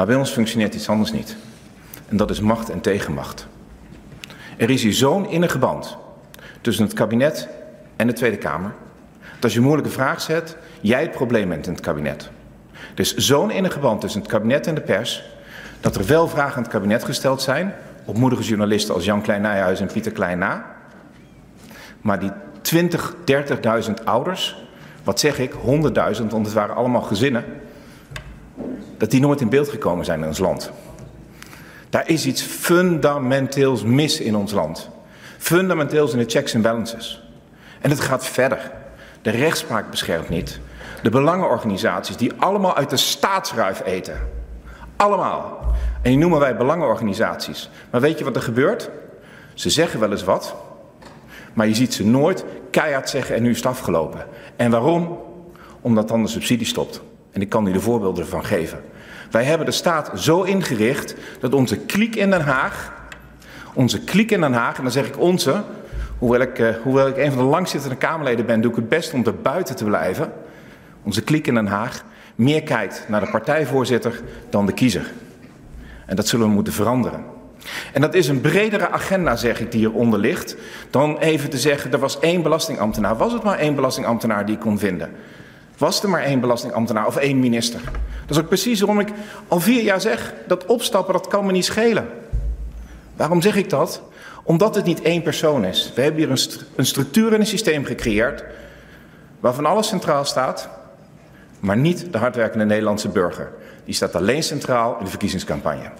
Maar bij ons functioneert iets anders niet. En dat is macht en tegenmacht. Er is hier zo'n innige band tussen het kabinet en de Tweede Kamer. Dat als je een moeilijke vraag zet, jij het probleem bent in het kabinet. Er is zo'n innige band tussen het kabinet en de pers. Dat er wel vragen aan het kabinet gesteld zijn. Op moedige journalisten als Jan Klein Nijhuis en Pieter Klein na. Maar die 20, 30.000 ouders, wat zeg ik, 100.000, want het waren allemaal gezinnen, dat die nooit in beeld gekomen zijn in ons land. Daar is iets fundamenteels mis in ons land. Fundamenteels in de checks en balances. En het gaat verder. De rechtspraak beschermt niet. De belangenorganisaties die allemaal uit de staatsruif eten. Allemaal. En die noemen wij belangenorganisaties. Maar weet je wat er gebeurt? Ze zeggen wel eens wat, maar je ziet ze nooit keihard zeggen en nu is het afgelopen. En waarom? Omdat dan de subsidie stopt. En ik kan u de voorbeelden ervan geven. Wij hebben de staat zo ingericht dat onze kliek in Den Haag, onze kliek in Den Haag, en dan zeg ik onze, hoewel ik, uh, hoewel ik een van de langzittende Kamerleden ben, doe ik het best om er buiten te blijven. Onze kliek in Den Haag meer kijkt naar de partijvoorzitter dan de kiezer. En dat zullen we moeten veranderen. En dat is een bredere agenda, zeg ik, die hieronder ligt, dan even te zeggen, er was één belastingambtenaar. Was het maar één belastingambtenaar die ik kon vinden? Was er maar één belastingambtenaar of één minister? Dat is ook precies waarom ik al vier jaar zeg, dat opstappen, dat kan me niet schelen. Waarom zeg ik dat? Omdat het niet één persoon is. We hebben hier een, een structuur en een systeem gecreëerd, waarvan alles centraal staat, maar niet de hardwerkende Nederlandse burger. Die staat alleen centraal in de verkiezingscampagne.